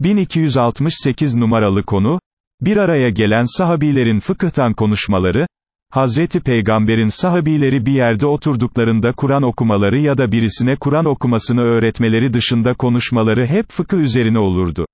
1268 numaralı konu, bir araya gelen sahabilerin fıkıhtan konuşmaları, Hazreti Peygamber'in sahabileri bir yerde oturduklarında Kur'an okumaları ya da birisine Kur'an okumasını öğretmeleri dışında konuşmaları hep fıkıh üzerine olurdu.